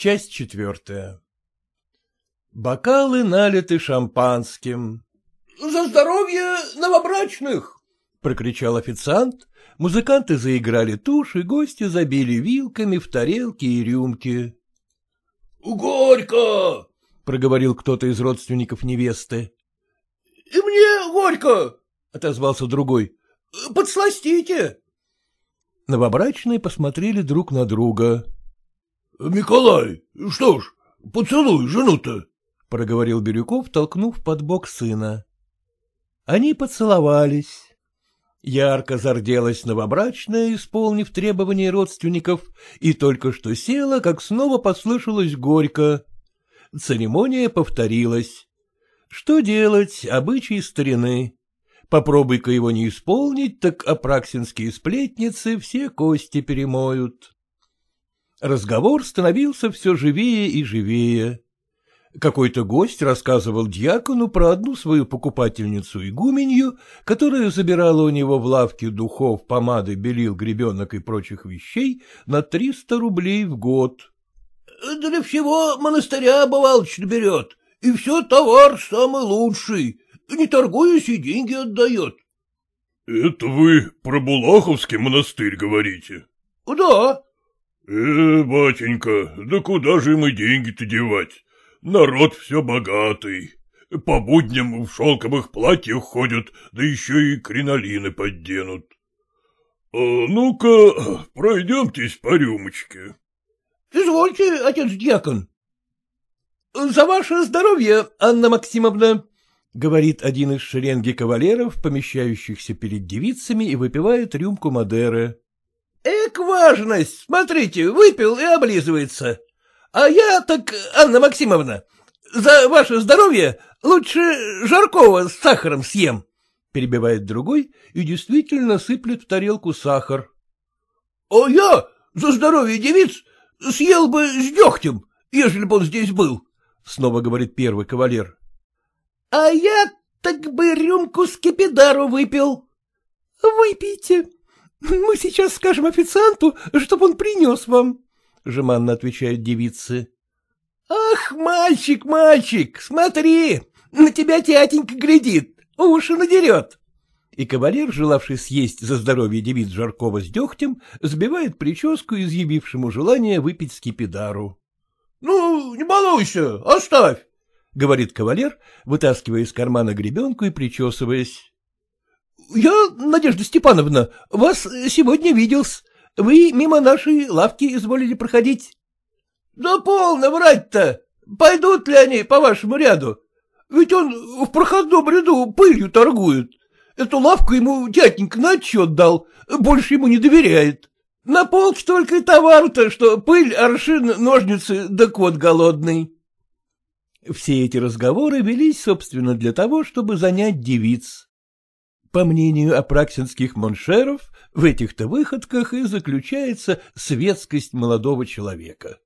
Часть четвертая. Бокалы налиты шампанским. — За здоровье новобрачных! — прокричал официант. Музыканты заиграли тушь, и гости забили вилками в тарелки и рюмки. — Горько! — проговорил кто-то из родственников невесты. — И мне горько! — отозвался другой. — Подсластите! Новобрачные посмотрели друг на друга. — Николай, что ж, поцелуй жену-то, — проговорил Бирюков, толкнув под бок сына. Они поцеловались. Ярко зарделась новобрачная, исполнив требования родственников, и только что села, как снова послышалось горько. Церемония повторилась. Что делать, обычаи старины. Попробуй-ка его не исполнить, так апраксинские сплетницы все кости перемоют. Разговор становился все живее и живее. Какой-то гость рассказывал дьякону про одну свою покупательницу игуменью, которая забирала у него в лавке духов, помады, белил, гребенок и прочих вещей на триста рублей в год. — Для всего монастыря бывалочно берет, и все товар самый лучший, не торгуясь и деньги отдает. — Это вы про Булаховский монастырь говорите? — Да. — Э, батенька, да куда же мы деньги-то девать? Народ все богатый. По будням в шелковых платьях ходят, да еще и кринолины подденут. А ну-ка, пройдемтесь по рюмочке. — Извольте, отец-дьякон. — За ваше здоровье, Анна Максимовна, — говорит один из шеренги кавалеров, помещающихся перед девицами, и выпивает рюмку Мадеры. — Эк, важность! Смотрите, выпил и облизывается. А я так, Анна Максимовна, за ваше здоровье лучше жаркого с сахаром съем, — перебивает другой и действительно сыплет в тарелку сахар. — А я за здоровье девиц съел бы с дегтем, ежели бы он здесь был, — снова говорит первый кавалер. — А я так бы рюмку скипидару выпил. — Выпейте. Мы сейчас скажем официанту, чтобы он принес вам, — жеманно отвечают девицы. — Ах, мальчик, мальчик, смотри, на тебя тятенька глядит, уши надерет. И кавалер, желавший съесть за здоровье девиц Жаркова с дегтем, сбивает прическу, изъявившему желание выпить скипидару. — Ну, не балуйся, оставь, — говорит кавалер, вытаскивая из кармана гребенку и причесываясь. — Я, Надежда Степановна, вас сегодня видел-с. Вы мимо нашей лавки изволили проходить. — Да полно врать-то! Пойдут ли они по вашему ряду? Ведь он в проходном ряду пылью торгует. Эту лавку ему дяденька на отчет дал, больше ему не доверяет. На полке только и товар-то, что пыль, аршин, ножницы да кот голодный. Все эти разговоры велись, собственно, для того, чтобы занять девиц. По мнению апраксинских моншеров, в этих-то выходках и заключается светскость молодого человека.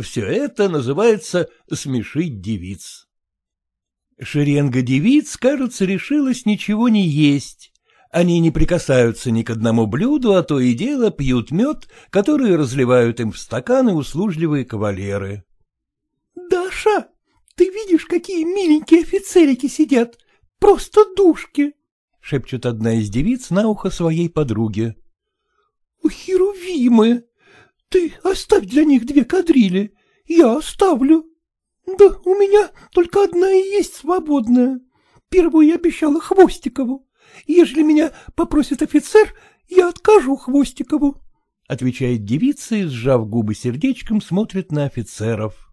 Все это называется «смешить девиц». Шеренга девиц, кажется, решилась ничего не есть. Они не прикасаются ни к одному блюду, а то и дело пьют мед, который разливают им в стаканы услужливые кавалеры. — Даша, ты видишь, какие миленькие офицерики сидят? Просто душки! — шепчет одна из девиц на ухо своей подруге. — Херувимы! Ты оставь для них две кадрили, я оставлю. Да у меня только одна и есть свободная. Первую я обещала Хвостикову. Ежели меня попросит офицер, я откажу Хвостикову, — отвечает девица и, сжав губы сердечком, смотрит на офицеров.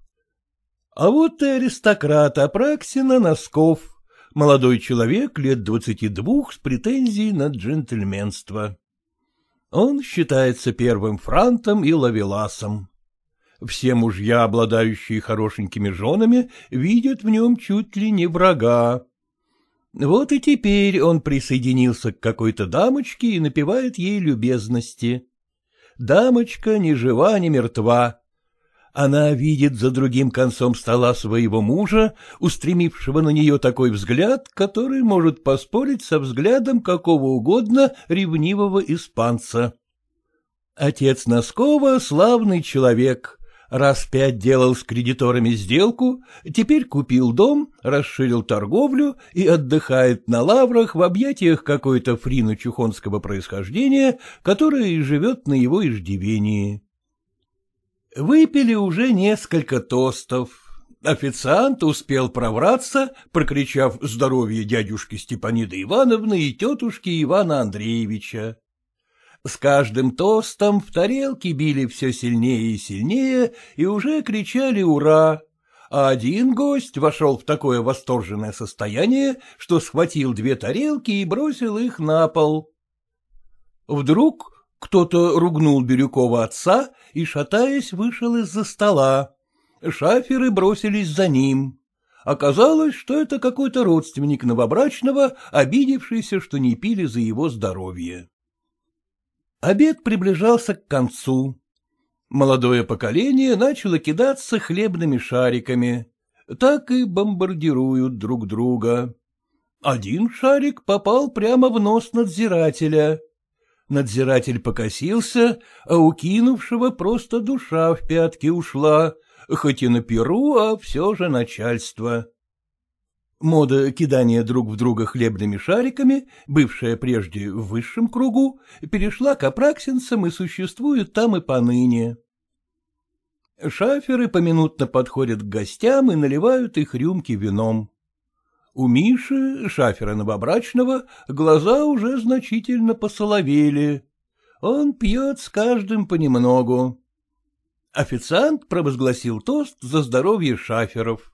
А вот и аристократ Апраксина Носков, молодой человек лет двадцати двух с претензией на джентльменство. Он считается первым франтом и лавеласом. Все мужья, обладающие хорошенькими женами, видят в нем чуть ли не врага. Вот и теперь он присоединился к какой-то дамочке и напевает ей любезности. Дамочка ни жива, ни мертва, она видит за другим концом стола своего мужа, устремившего на нее такой взгляд, который может поспорить со взглядом какого угодно ревнивого испанца. Отец Носкова — славный человек, Раз пять делал с кредиторами сделку, теперь купил дом, расширил торговлю и отдыхает на лаврах в объятиях какой-то фрины чухонского происхождения, которая и живет на его иждивении. Выпили уже несколько тостов. Официант успел провраться, прокричав здоровье дядюшки Степаниды Ивановны и тетушки Ивана Андреевича. С каждым тостом в тарелке били все сильнее и сильнее и уже кричали «Ура!», а один гость вошел в такое восторженное состояние, что схватил две тарелки и бросил их на пол. Вдруг кто-то ругнул Бирюкова отца и, шатаясь, вышел из-за стола. Шаферы бросились за ним. Оказалось, что это какой-то родственник новобрачного, обидевшийся, что не пили за его здоровье. Обед приближался к концу. Молодое поколение начало кидаться хлебными шариками. Так и бомбардируют друг друга. Один шарик попал прямо в нос надзирателя. Надзиратель покосился, а у кинувшего просто душа в пятки ушла, хоть и на перу, а все же начальство. Мода кидания друг в друга хлебными шариками, бывшая прежде в высшем кругу, перешла к апраксинцам и существует там и поныне. Шаферы поминутно подходят к гостям и наливают их рюмки вином. У Миши, шафера новобрачного, глаза уже значительно посоловели. Он пьет с каждым понемногу. Официант провозгласил тост за здоровье шаферов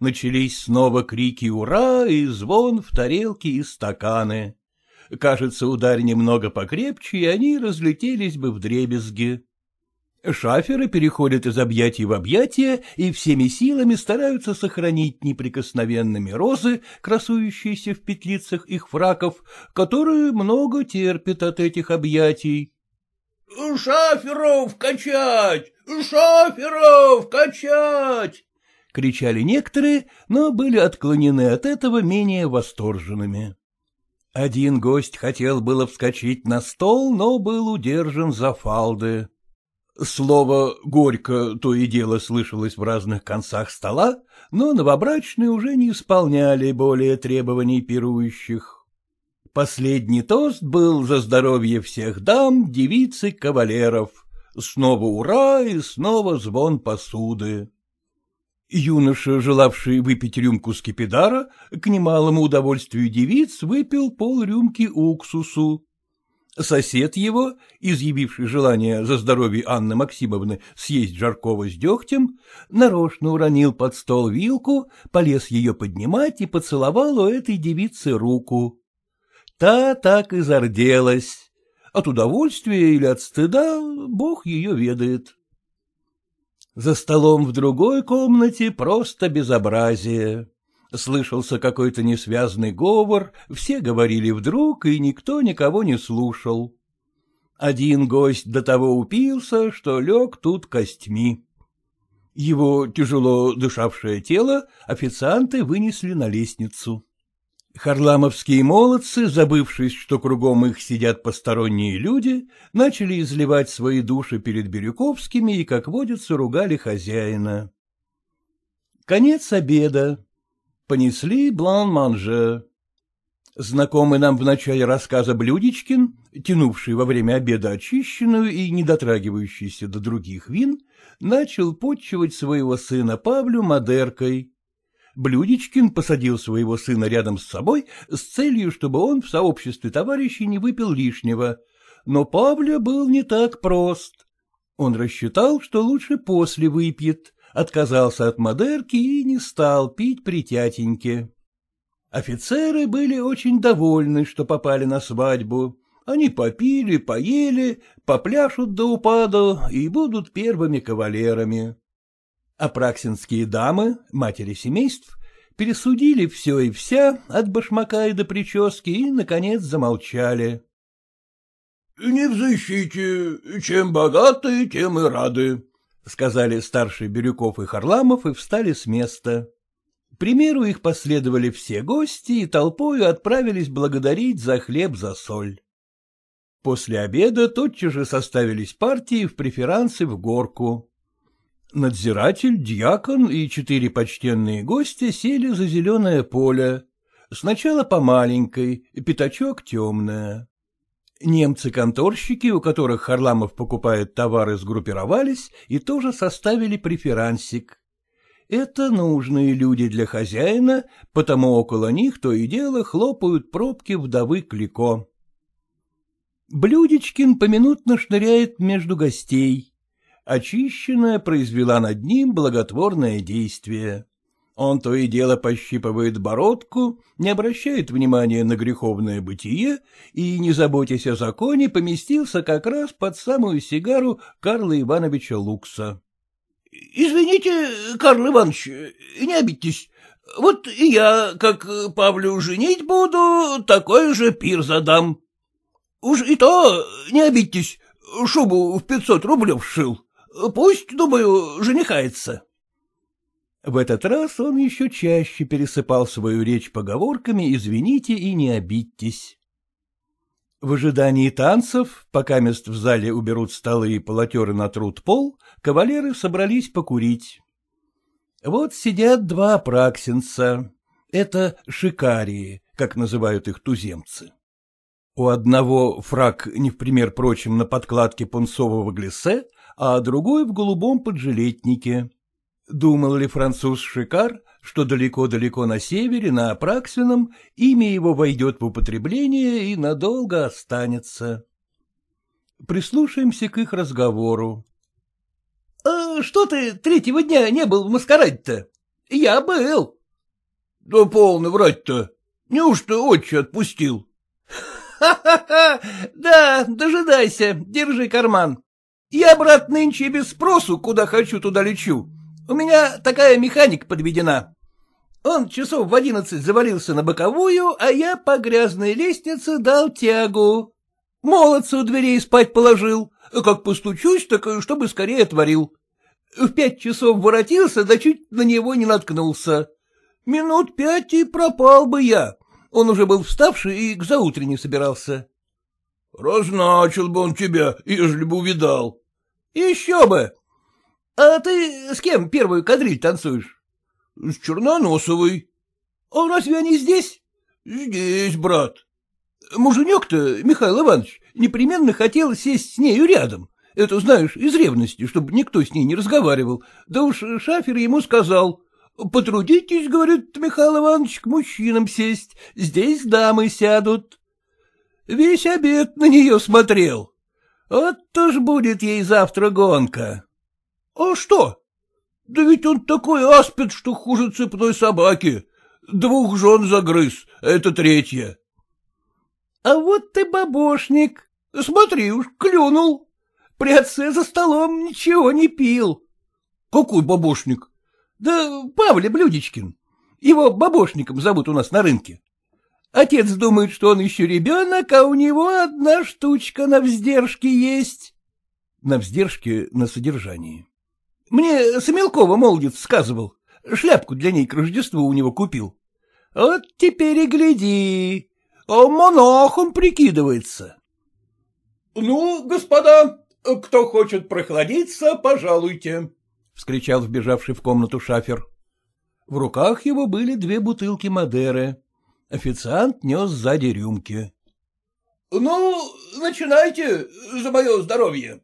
начались снова крики «Ура!» и звон в тарелки и стаканы. Кажется, ударь немного покрепче, и они разлетелись бы в дребезги. Шаферы переходят из объятий в объятия и всеми силами стараются сохранить неприкосновенными розы, красующиеся в петлицах их фраков, которые много терпят от этих объятий. — Шаферов качать! Шаферов качать! — кричали некоторые, но были отклонены от этого менее восторженными. Один гость хотел было вскочить на стол, но был удержан за фалды. Слово «горько» то и дело слышалось в разных концах стола, но новобрачные уже не исполняли более требований пирующих. Последний тост был за здоровье всех дам, девиц и кавалеров. Снова ура и снова звон посуды. Юноша, желавший выпить рюмку скипидара, к немалому удовольствию девиц выпил полрюмки уксусу. Сосед его, изъявивший желание за здоровье Анны Максимовны съесть жаркого с дегтем, нарочно уронил под стол вилку, полез ее поднимать и поцеловал у этой девицы руку. Та так и зарделась. От удовольствия или от стыда бог ее ведает. За столом в другой комнате просто безобразие. Слышался какой-то несвязный говор, все говорили вдруг, и никто никого не слушал. Один гость до того упился, что лег тут костьми. Его тяжело дышавшее тело официанты вынесли на лестницу. Харламовские молодцы, забывшись, что кругом их сидят посторонние люди, начали изливать свои души перед Бирюковскими и, как водится, ругали хозяина. Конец обеда. Понесли блан-манже. Знакомый нам в начале рассказа Блюдечкин, тянувший во время обеда очищенную и не дотрагивающийся до других вин, начал подчивать своего сына Павлю модеркой. Блюдечкин посадил своего сына рядом с собой с целью, чтобы он в сообществе товарищей не выпил лишнего. Но Павля был не так прост. Он рассчитал, что лучше после выпьет, отказался от модерки и не стал пить при тятеньке. Офицеры были очень довольны, что попали на свадьбу. Они попили, поели, попляшут до упаду и будут первыми кавалерами. Апраксинские дамы, матери семейств, пересудили все и вся, от башмака и до прически, и, наконец, замолчали. — Не взыщите, чем богаты, тем и рады, — сказали старший Бирюков и Харламов и встали с места. К примеру их последовали все гости и толпою отправились благодарить за хлеб, за соль. После обеда тотчас же составились партии в преферансы в горку. Надзиратель, дьякон и четыре почтенные гостя сели за зеленое поле. Сначала по маленькой, пятачок темная. Немцы-конторщики, у которых Харламов покупает товары, сгруппировались и тоже составили преферансик. Это нужные люди для хозяина, потому около них то и дело хлопают пробки вдовы Клико. Блюдечкин поминутно шныряет между гостей. Очищенная произвела над ним благотворное действие. Он то и дело пощипывает бородку, не обращает внимания на греховное бытие и, не заботясь о законе, поместился как раз под самую сигару Карла Ивановича Лукса. — Извините, Карл Иванович, не обидьтесь. Вот и я, как Павлю женить буду, такой же пир задам. Уж и то, не обидьтесь, шубу в пятьсот рублев шил. Пусть, думаю, женихается. В этот раз он еще чаще пересыпал свою речь поговорками «извините и не обидьтесь». В ожидании танцев, пока мест в зале уберут столы и полотеры на труд пол, кавалеры собрались покурить. Вот сидят два праксинца. Это шикарии, как называют их туземцы. У одного фраг не в пример прочим на подкладке пунцового глиссе, а другой в голубом поджилетнике. Думал ли француз Шикар, что далеко-далеко на севере, на Апраксином, имя его войдет в употребление и надолго останется? Прислушаемся к их разговору. «А — Что ты третьего дня не был в маскараде-то? Я был. — Да полно врать-то. Неужто отче отпустил? Ха-ха-ха! Да, дожидайся, держи карман. Я, брат, нынче без спросу, куда хочу, туда лечу. У меня такая механика подведена. Он часов в одиннадцать завалился на боковую, а я по грязной лестнице дал тягу. Молодца у дверей спать положил. Как постучусь, так чтобы скорее отворил. В пять часов воротился, да чуть на него не наткнулся. Минут пять и пропал бы я. Он уже был вставший и к заутренне собирался. — Разначил бы он тебя, ежели бы увидал. — Еще бы. А ты с кем первую кадриль танцуешь? — С Черноносовой. — А разве они здесь? — Здесь, брат. Муженек-то, Михаил Иванович, непременно хотел сесть с нею рядом. Это, знаешь, из ревности, чтобы никто с ней не разговаривал. Да уж шафер ему сказал, Потрудитесь, говорит Михаил Иванович, к мужчинам сесть, здесь дамы сядут. Весь обед на нее смотрел. Вот то ж будет ей завтра гонка. А что? Да ведь он такой аспид, что хуже цепной собаки. Двух жен загрыз, это третья. А вот ты бабошник. Смотри уж, клюнул. При отце за столом ничего не пил. Какой бабошник? Да Павля Блюдечкин. Его бабошником зовут у нас на рынке. Отец думает, что он еще ребенок, а у него одна штучка на вздержке есть. На вздержке на содержании. Мне Самилкова молодец сказывал. Шляпку для ней к Рождеству у него купил. Вот теперь и гляди. Монахом прикидывается. — Ну, господа, кто хочет прохладиться, пожалуйте, — вскричал вбежавший в комнату шафер. В руках его были две бутылки Мадеры. Официант нес сзади рюмки. — Ну, начинайте за мое здоровье.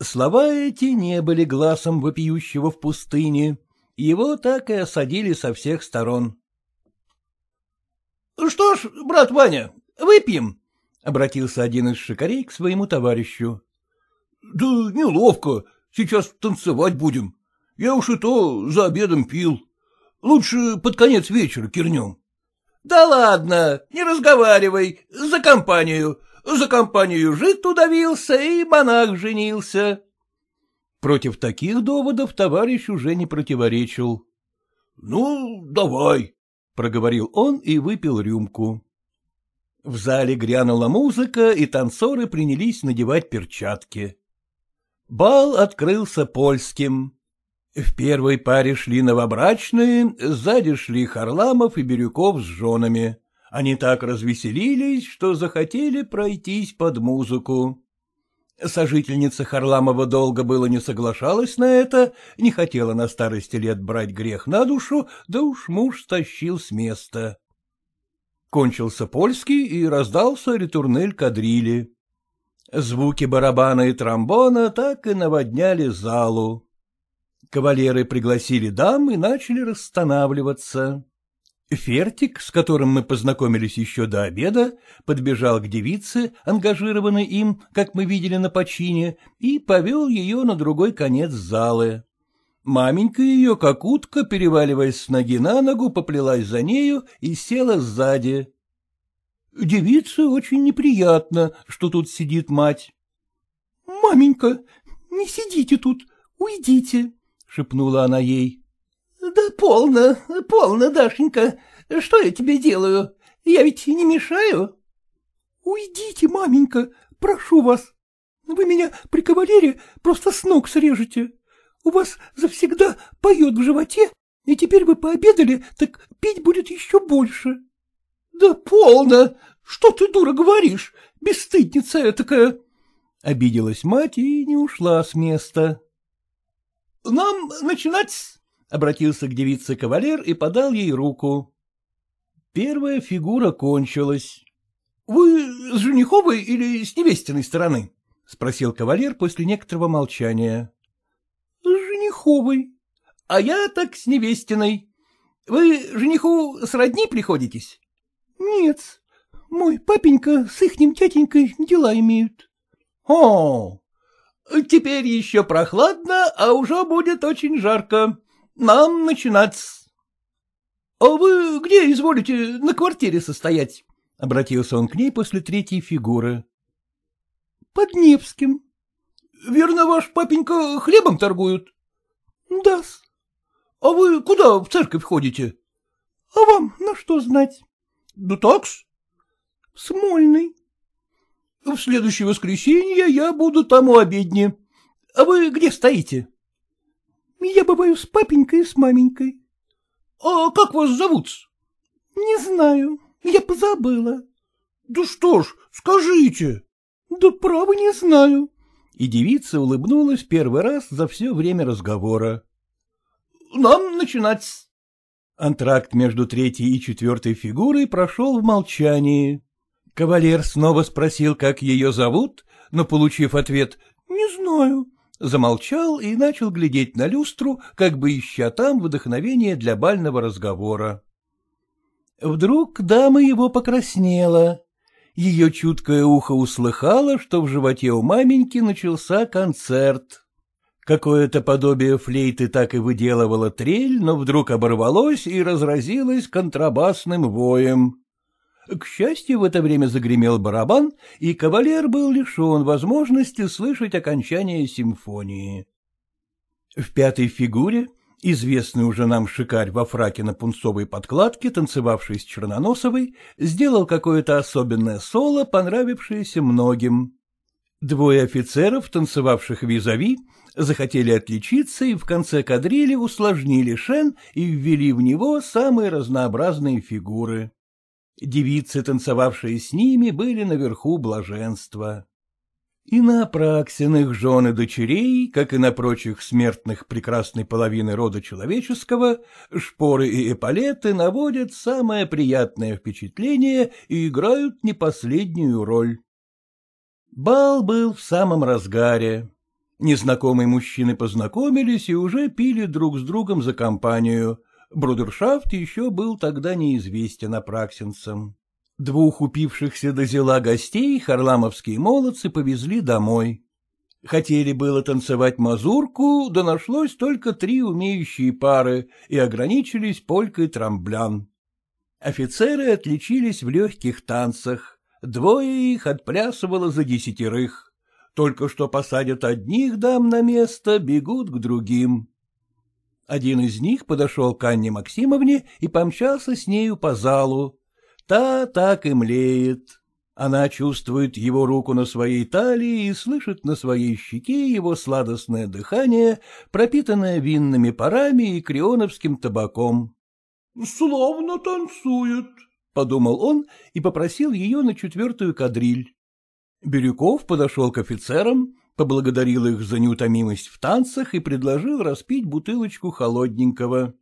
Слова эти не были глазом вопиющего в пустыне. Его так и осадили со всех сторон. — Что ж, брат Ваня, выпьем, — обратился один из шикарей к своему товарищу. — Да неловко, Сейчас танцевать будем. Я уж и то за обедом пил. Лучше под конец вечера кирнем. — Да ладно, не разговаривай, за компанию. За компанию жид удавился, и монах женился. Против таких доводов товарищ уже не противоречил. — Ну, давай, — проговорил он и выпил рюмку. В зале грянула музыка, и танцоры принялись надевать перчатки. Бал открылся польским. В первой паре шли новобрачные, сзади шли Харламов и Бирюков с женами. Они так развеселились, что захотели пройтись под музыку. Сожительница Харламова долго было не соглашалась на это, не хотела на старости лет брать грех на душу, да уж муж стащил с места. Кончился польский и раздался ретурнель кадрили. Звуки барабана и тромбона так и наводняли залу. Кавалеры пригласили дам и начали расстанавливаться. Фертик, с которым мы познакомились еще до обеда, подбежал к девице, ангажированной им, как мы видели на почине, и повел ее на другой конец залы. Маменька ее, как утка, переваливаясь с ноги на ногу, поплелась за нею и села сзади. Девице очень неприятно, что тут сидит мать. — Маменька, не сидите тут, уйдите, — шепнула она ей. — Да полно, полно, Дашенька. Что я тебе делаю? Я ведь не мешаю? — Уйдите, маменька, прошу вас. Вы меня при кавалере просто с ног срежете. У вас завсегда поет в животе, и теперь вы пообедали, так пить будет еще больше. — Да полно! Что ты, дура, говоришь? Бесстыдница этакая! Обиделась мать и не ушла с места. — Нам начинать — обратился к девице кавалер и подал ей руку. Первая фигура кончилась. — Вы с жениховой или с невестиной стороны? — спросил кавалер после некоторого молчания. — С жениховой. — А я так с невестиной. Вы жениху сродни приходитесь? — Нет, мой папенька с ихним тятенькой дела имеют. — О, теперь еще прохладно, а уже будет очень жарко. Нам начинать. — А вы где изволите на квартире состоять? — обратился он к ней после третьей фигуры. — Под Невским. — Верно, ваш папенька хлебом торгует? — Да-с. — А вы куда в церковь ходите? — А вам на что знать? — Да так-с. — Смольный. — В следующее воскресенье я буду там у обедни. А вы где стоите? — я бываю с папенькой и с маменькой. — А как вас зовут? — Не знаю, я позабыла. — Да что ж, скажите. — Да право не знаю. И девица улыбнулась первый раз за все время разговора. — Нам начинать. Антракт между третьей и четвертой фигурой прошел в молчании. Кавалер снова спросил, как ее зовут, но, получив ответ «Не знаю», замолчал и начал глядеть на люстру, как бы ища там вдохновение для бального разговора. Вдруг дама его покраснела. Ее чуткое ухо услыхало, что в животе у маменьки начался концерт. Какое-то подобие флейты так и выделывало трель, но вдруг оборвалось и разразилось контрабасным воем. К счастью, в это время загремел барабан, и кавалер был лишен возможности слышать окончание симфонии. В пятой фигуре известный уже нам шикарь во фраке на пунцовой подкладке, танцевавший с Черноносовой, сделал какое-то особенное соло, понравившееся многим. Двое офицеров, танцевавших визави, захотели отличиться и в конце кадрили усложнили шен и ввели в него самые разнообразные фигуры. Девицы, танцевавшие с ними, были наверху блаженства. И на Апраксиных жены дочерей, как и на прочих смертных прекрасной половины рода человеческого, шпоры и эполеты наводят самое приятное впечатление и играют не последнюю роль. Бал был в самом разгаре. Незнакомые мужчины познакомились и уже пили друг с другом за компанию, Брудершафт еще был тогда неизвестен апраксинцам. Двух упившихся до зела гостей харламовские молодцы повезли домой. Хотели было танцевать мазурку, да нашлось только три умеющие пары и ограничились полькой трамблян. Офицеры отличились в легких танцах, двое их отплясывало за десятерых. Только что посадят одних дам на место, бегут к другим. Один из них подошел к Анне Максимовне и помчался с нею по залу. Та так и млеет. Она чувствует его руку на своей талии и слышит на своей щеке его сладостное дыхание, пропитанное винными парами и крионовским табаком. — Словно танцует, — подумал он и попросил ее на четвертую кадриль. Бирюков подошел к офицерам, поблагодарил их за неутомимость в танцах и предложил распить бутылочку холодненького.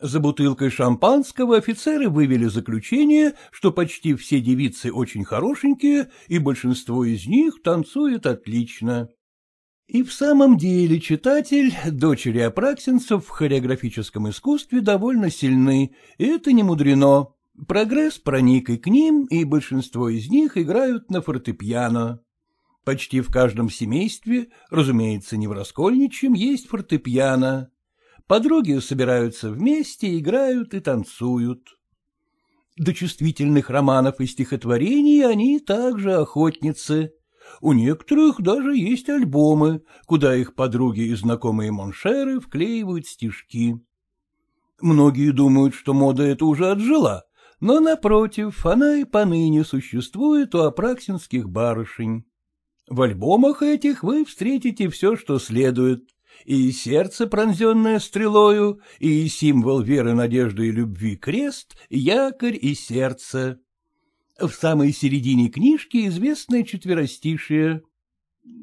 За бутылкой шампанского офицеры вывели заключение, что почти все девицы очень хорошенькие, и большинство из них танцует отлично. И в самом деле читатель, дочери апраксинцев в хореографическом искусстве довольно сильны, и это не мудрено. Прогресс проник и к ним, и большинство из них играют на фортепиано. Почти в каждом семействе, разумеется, не в Раскольничьем, есть фортепиано. Подруги собираются вместе, играют и танцуют. До чувствительных романов и стихотворений они также охотницы. У некоторых даже есть альбомы, куда их подруги и знакомые моншеры вклеивают стишки. Многие думают, что мода эта уже отжила, но, напротив, она и поныне существует у апраксинских барышень. В альбомах этих вы встретите все, что следует, и сердце, пронзенное стрелою, и символ веры, надежды и любви крест, якорь и сердце. В самой середине книжки известное четверостишие.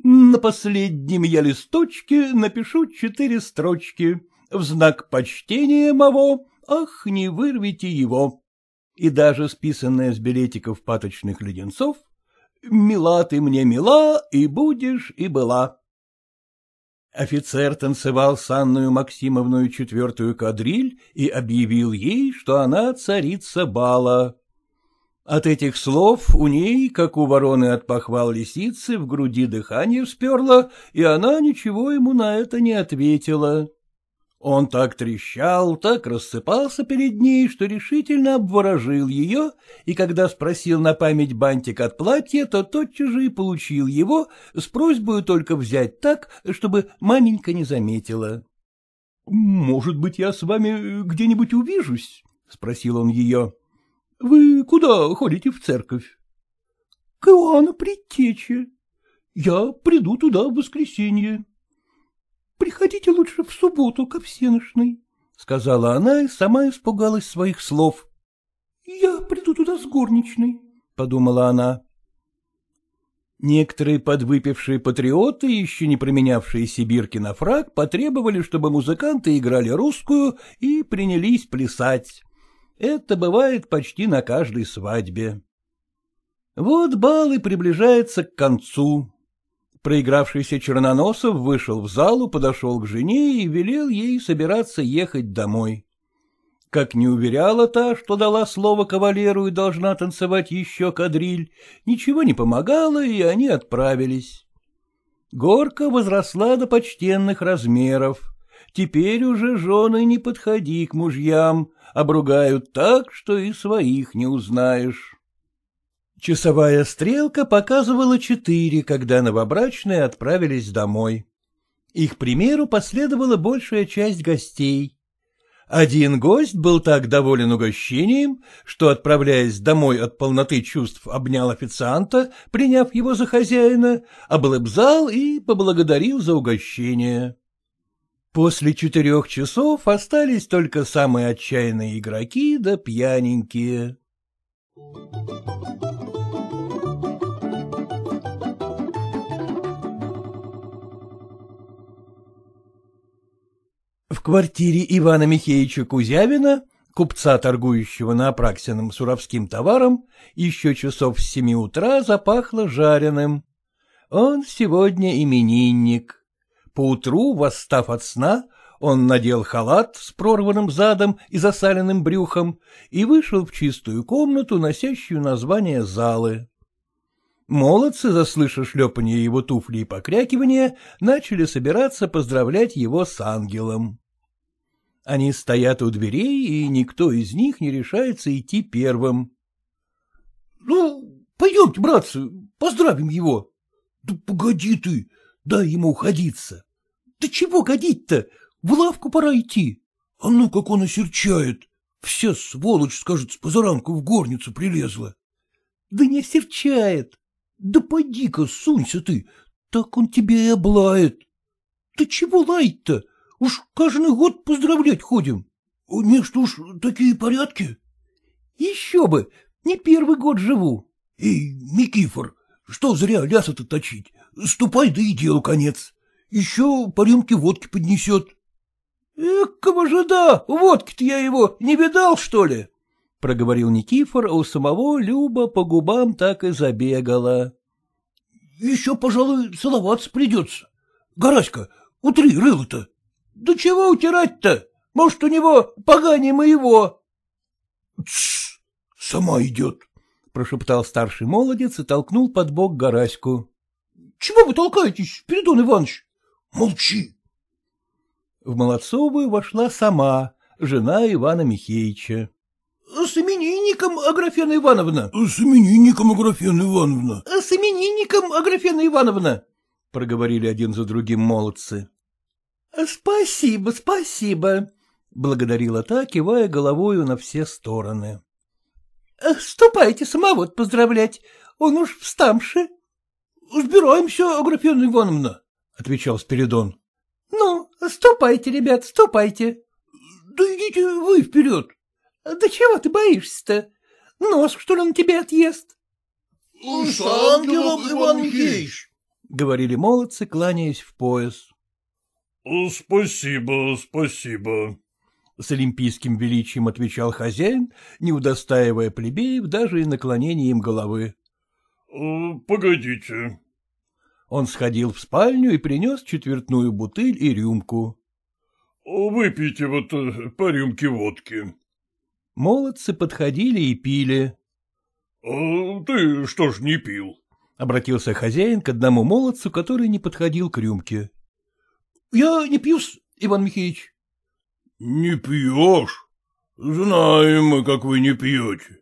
На последнем я листочке напишу четыре строчки. В знак почтения моего, ах, не вырвите его и даже списанная с билетиков паточных леденцов «Мила ты мне мила, и будешь, и была». Офицер танцевал с Анною Максимовную четвертую кадриль и объявил ей, что она царица бала. От этих слов у ней, как у вороны от похвал лисицы, в груди дыхание всперло, и она ничего ему на это не ответила. Он так трещал, так рассыпался перед ней, что решительно обворожил ее, и когда спросил на память бантик от платья, то тотчас же и получил его с просьбой только взять так, чтобы маменька не заметила. — Может быть, я с вами где-нибудь увижусь? — спросил он ее. — Вы куда ходите в церковь? — К Иоанну Предтече. Я приду туда в воскресенье. Приходите лучше в субботу ко всеношной, — сказала она и сама испугалась своих слов. — Я приду туда с горничной, — подумала она. Некоторые подвыпившие патриоты, еще не променявшие сибирки на фраг, потребовали, чтобы музыканты играли русскую и принялись плясать. Это бывает почти на каждой свадьбе. Вот бал и приближается к концу. Проигравшийся Черноносов вышел в залу, подошел к жене и велел ей собираться ехать домой. Как не уверяла та, что дала слово кавалеру и должна танцевать еще кадриль, ничего не помогало, и они отправились. Горка возросла до почтенных размеров. Теперь уже жены не подходи к мужьям, обругают так, что и своих не узнаешь. Часовая стрелка показывала четыре, когда новобрачные отправились домой. Их примеру последовала большая часть гостей. Один гость был так доволен угощением, что, отправляясь домой от полноты чувств, обнял официанта, приняв его за хозяина, облыбзал и поблагодарил за угощение. После четырех часов остались только самые отчаянные игроки да пьяненькие. Thank you. Квартире Ивана Михеевича Кузявина, купца, торгующего на Апраксином суровским товаром, еще часов с семи утра запахло жареным. Он сегодня именинник. Поутру, восстав от сна, он надел халат с прорванным задом и засаленным брюхом и вышел в чистую комнату, носящую название залы. Молодцы, заслыша шлепанье его туфли и покрякивание, начали собираться поздравлять его с ангелом. Они стоят у дверей, и никто из них не решается идти первым. — Ну, пойдемте, братцы, поздравим его. — Да погоди ты, дай ему уходиться. — Да чего годить-то? В лавку пора идти. А ну, как он осерчает. Вся сволочь, скажет, с позаранку в горницу прилезла. — Да не осерчает. Да поди-ка, сунься ты, так он тебя и облает. Да чего лаять-то? Уж каждый год поздравлять ходим. У них что уж такие порядки. Еще бы, не первый год живу. Эй, Микифор, Что зря ляса-то точить? Ступай, да и делу конец. Еще по рюмке водки поднесет. — Экого же да, водки-то я его не видал, что ли? — проговорил Никифор, а у самого Люба по губам так и забегала. — Еще, пожалуй, целоваться придется. Гараська, утри рыло-то. — Да чего утирать-то? Может, у него поганее моего? — Тссс, сама идет, — прошептал старший молодец и толкнул под бок Гараську. — Чего вы толкаетесь, Передон Иванович? — Молчи. В Молодцовую вошла сама, жена Ивана Михеича. — С именинником, Аграфена Ивановна. — С именинником, Аграфена Ивановна. — С именинником, Аграфена Ивановна, — проговорили один за другим молодцы. — Спасибо, спасибо, — благодарила та, кивая головою на все стороны. — Ступайте самовод поздравлять, он уж встамши. — Сбираемся, Аграфена Ивановна, — отвечал Спиридон. — Ну, ступайте, ребят, ступайте. — Да идите вы вперед. — Да чего ты боишься-то? Нос, что ли, он тебе отъест? — С ангелом, Иван Михеевич, — говорили молодцы, кланяясь в пояс. — Спасибо, спасибо, с олимпийским величием отвечал хозяин, не удостаивая плебеев даже и наклонением головы. «Э, — Погодите. Он сходил в спальню и принес четвертную бутыль и рюмку. — Выпейте вот э, по рюмке водки. Молодцы подходили и пили. «А — Ты что ж не пил? — обратился хозяин к одному молодцу, который не подходил к рюмке. — Я не пью, Иван Михеевич. — Не пьешь? Знаем мы, как вы не пьете.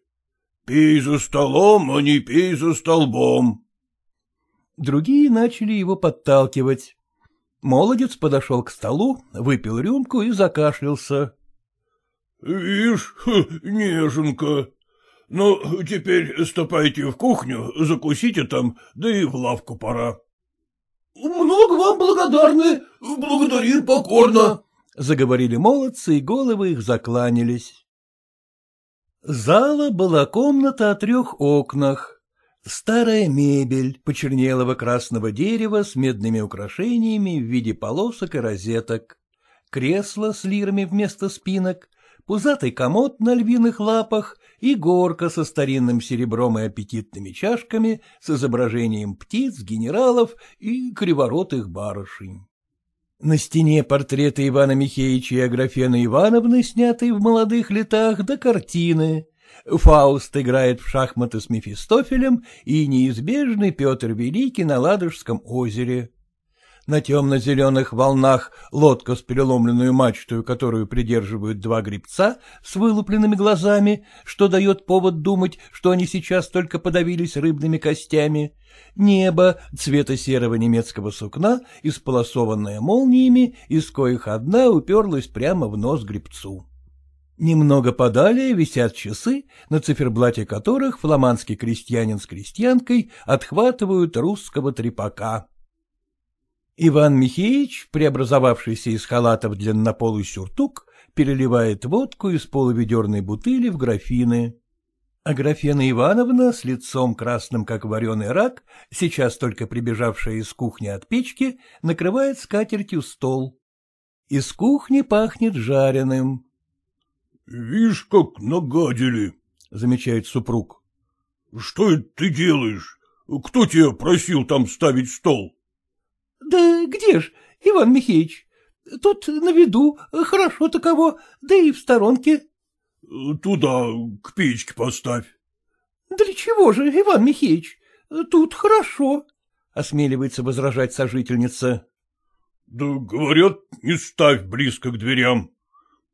Пей за столом, а не пей за столбом. Другие начали его подталкивать. Молодец подошел к столу, выпил рюмку и закашлялся. — Вишь, неженка. Ну, теперь ступайте в кухню, закусите там, да и в лавку пора. — Много вам благодарны, благодарим покорно, Заговорили молодцы, и головы их закланялись. Зала была комната о трех окнах. Старая мебель почернелого красного дерева с медными украшениями в виде полосок и розеток, кресло с лирами вместо спинок, пузатый комод на львиных лапах и горка со старинным серебром и аппетитными чашками с изображением птиц, генералов и криворотых барышень. На стене портреты Ивана Михеевича и Аграфены Ивановны, снятые в молодых летах, да картины. Фауст играет в шахматы с Мефистофелем и неизбежный Петр Великий на Ладожском озере. На темно-зеленых волнах лодка с переломленную мачтою, которую придерживают два грибца с вылупленными глазами, что дает повод думать, что они сейчас только подавились рыбными костями, небо цвета серого немецкого сукна, исполосованное молниями, из коих одна уперлась прямо в нос грибцу. Немного подалее висят часы, на циферблате которых фламандский крестьянин с крестьянкой отхватывают русского трепака. Иван Михеевич, преобразовавшийся из халата в длиннополый сюртук, переливает водку из полуведерной бутыли в графины. А графена Ивановна с лицом красным, как вареный рак, сейчас только прибежавшая из кухни от печки, накрывает скатертью стол. Из кухни пахнет жареным. — Вишь, как нагадили, — замечает супруг. — Что это ты делаешь? Кто тебя просил там ставить стол? — Да где ж, Иван Михеевич? Тут на виду, хорошо таково, да и в сторонке. — Туда, к печке поставь. — Для чего же, Иван Михеевич? Тут хорошо, — осмеливается возражать сожительница. — Да, говорят, не ставь близко к дверям.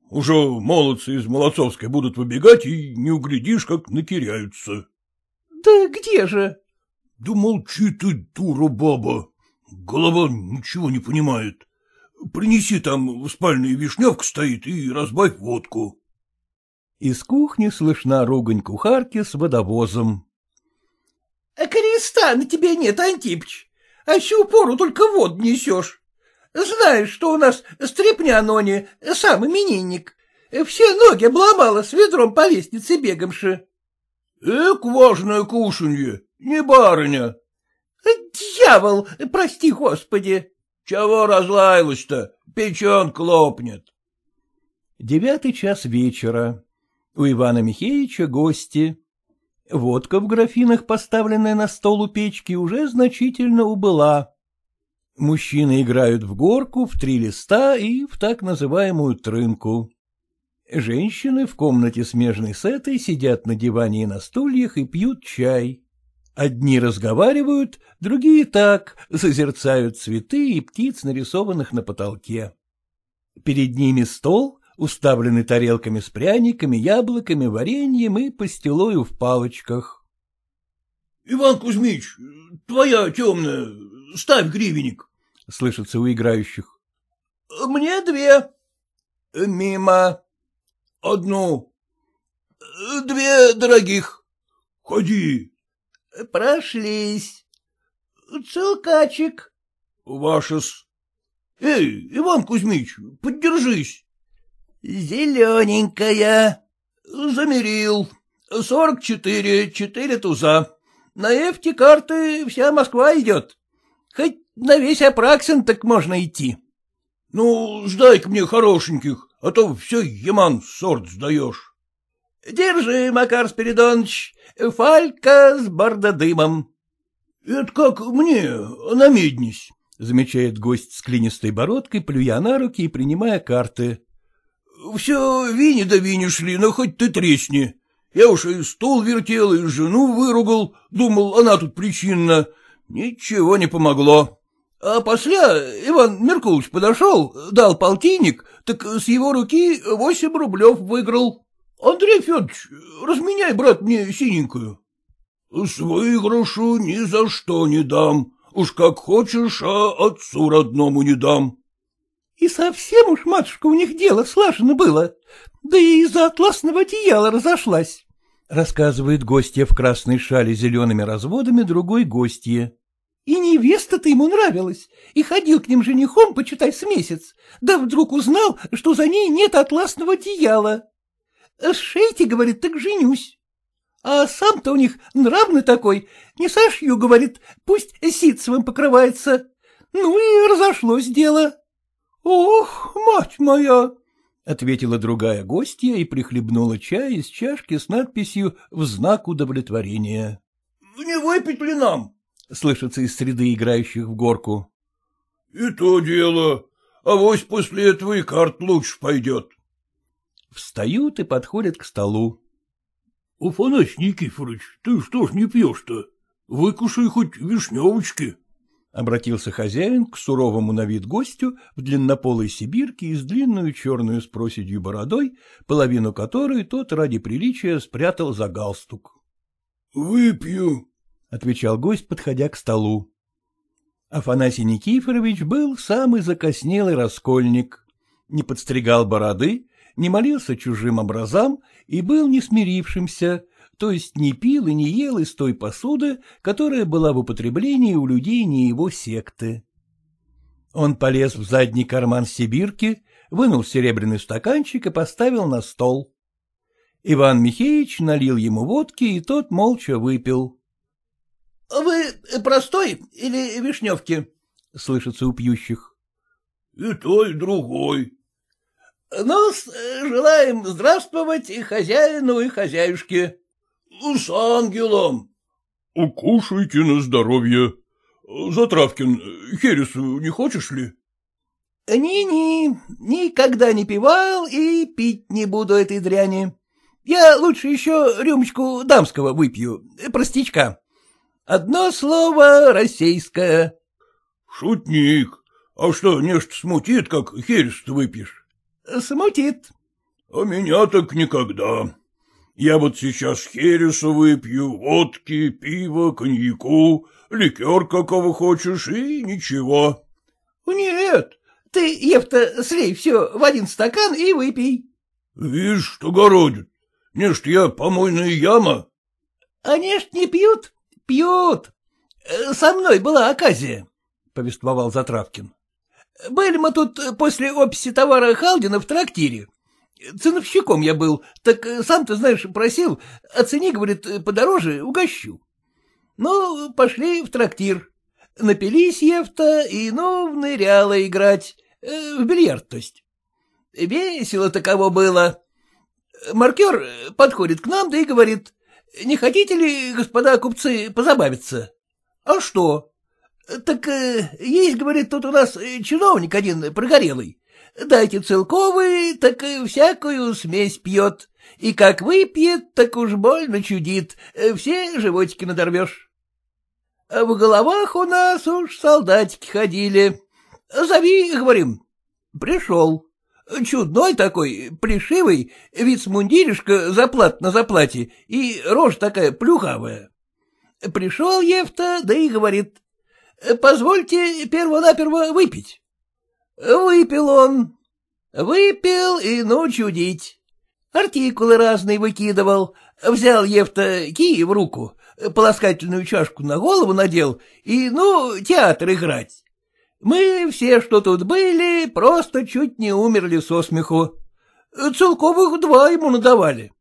Уже молодцы из Молодцовской будут выбегать, и не углядишь, как накиряются. — Да где же? — Да молчи ты, дура баба. Голова ничего не понимает. Принеси там в спальной вишневка стоит и разбавь водку. Из кухни слышна ругань кухарки с водовозом. — Креста на тебе нет, Антипыч, а всю пору только вод несешь. Знаешь, что у нас стрепня Нони, сам именинник. Все ноги обломала с ведром по лестнице бегомши. — Эк, важное кушанье, не барыня, — Дьявол, прости господи! — Чего разлаялась-то? Печенка лопнет. Девятый час вечера. У Ивана Михеевича гости. Водка в графинах, поставленная на стол у печки, уже значительно убыла. Мужчины играют в горку, в три листа и в так называемую трынку. Женщины в комнате, смежной с этой, сидят на диване и на стульях и пьют чай. Одни разговаривают, другие так, созерцают цветы и птиц, нарисованных на потолке. Перед ними стол, уставленный тарелками с пряниками, яблоками, вареньем и пастилою в палочках. — Иван Кузьмич, твоя темная, ставь гривенник, — слышится у играющих. — Мне две. — Мимо. — Одну. — Две дорогих. — Ходи. — Прошлись. — Целкачик. — Ваша-с. — Эй, Иван Кузьмич, поддержись. Зелененькая. Замерил. Сорок четыре, четыре туза. На эфте карты вся Москва идет. Хоть на весь Апраксин так можно идти. Ну, сдай-ка мне хорошеньких, а то все Яман сорт сдаешь. Держи, Макар Спиридонович, фалька с бардодымом. Это как мне, намеднись, — замечает гость с клинистой бородкой, плюя на руки и принимая карты. Все вини да вини шли, но хоть ты тресни. Я уж и стул вертел, и жену выругал, думал, она тут причинна. Ничего не помогло. А после Иван Меркулович подошел, дал полтинник, так с его руки восемь рублев выиграл. Андрей Федорович, разменяй, брат, мне синенькую. С выигрышу ни за что не дам. Уж как хочешь, а отцу родному не дам. И совсем уж, матушка, у них дело слажено было, да и из-за атласного одеяла разошлась, — рассказывает гостья в красной шале зелеными разводами другой гостье. И невеста-то ему нравилась, и ходил к ним женихом, почитай, с месяц, да вдруг узнал, что за ней нет атласного одеяла. Сшейте, говорит, так женюсь. А сам-то у них нравный такой, не сошью, говорит, пусть ситцевым покрывается. Ну и разошлось дело. — Ох, мать моя! — ответила другая гостья и прихлебнула чай из чашки с надписью «В знак удовлетворения». — Не выпить ли нам? — слышится из среды играющих в горку. — И то дело. А вось после этого и карт лучше пойдет. Встают и подходят к столу. — Афанасий Никифорович, ты что ж не пьешь-то? Выкушай хоть вишневочки. — обратился хозяин к суровому на вид гостю в длиннополой сибирке и с длинную черную с проседью бородой, половину которой тот ради приличия спрятал за галстук. — Выпью, — отвечал гость, подходя к столу. Афанасий Никифорович был самый закоснелый раскольник, не подстригал бороды, не молился чужим образам и был не смирившимся, то есть не пил и не ел из той посуды, которая была в употреблении у людей не его секты. Он полез в задний карман сибирки, вынул серебряный стаканчик и поставил на стол. Иван Михеевич налил ему водки, и тот молча выпил. — Вы простой или вишневки? — слышится у пьющих. — И то, и другой. — Ну, желаем здравствовать и хозяину, и хозяюшке. — С ангелом. — Кушайте на здоровье. Затравкин, хересу не хочешь ли? Ни-ни, никогда не пивал и пить не буду этой дряни. Я лучше еще рюмочку дамского выпью, простичка. Одно слово российское. — Шутник. А что, нечто смутит, как херес выпьешь? — Смутит. — А меня так никогда. Я вот сейчас хересу выпью, водки, пива, коньяку, ликер какого хочешь и ничего. — Нет, ты, Ев-то, слей все в один стакан и выпей. — Видишь, что городит. Нечто я помойная яма. — А нечто не пьют? Пьют. Со мной была оказия, — повествовал Затравкин. — Были мы тут после описи товара Халдина в трактире. Ценовщиком я был, так э, сам ты знаешь, просил, оцени, говорит, подороже, угощу. Ну, пошли в трактир. Напились Евта и, ну, ныряло играть, э, в бильярд, то есть. Весело таково было. Маркер подходит к нам, да и говорит, не хотите ли, господа купцы, позабавиться? А что? Так э, есть, говорит, тут у нас чиновник один прогорелый. Дайте целковый, так и всякую смесь пьет. И как выпьет, так уж больно чудит, все животики надорвешь. В головах у нас уж солдатики ходили. Зови, говорим. Пришел. Чудной такой, плешивый, вицмундиришка заплат на заплате и рожь такая плюхавая. Пришел Евта, да и говорит, позвольте перво-наперво выпить. Выпил он. Выпил и ну чудить. Артикулы разные выкидывал. Взял Евта кий в руку, полоскательную чашку на голову надел и, ну, театр играть. Мы все, что тут были, просто чуть не умерли со смеху. Целковых два ему надавали.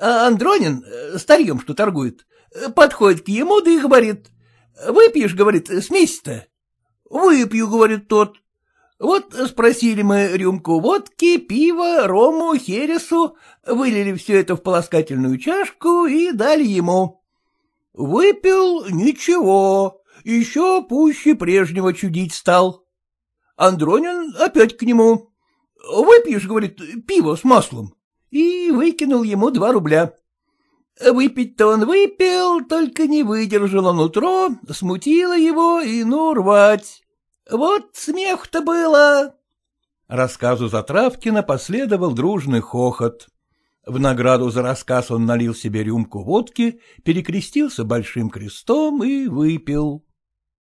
А Андронин, старьем, что торгует, подходит к ему, да и говорит, выпьешь, говорит, смесь-то? Выпью, говорит тот. Вот спросили мы рюмку водки, пива, рому, хересу, вылили все это в полоскательную чашку и дали ему. Выпил — ничего, еще пуще прежнего чудить стал. Андронин опять к нему. Выпьешь, говорит, пиво с маслом. И выкинул ему два рубля. Выпить-то он выпил, только не выдержал он утро, смутило его и ну рвать. Вот смех-то было. Рассказу Затравкина последовал дружный хохот. В награду за рассказ он налил себе рюмку водки, перекрестился большим крестом и выпил.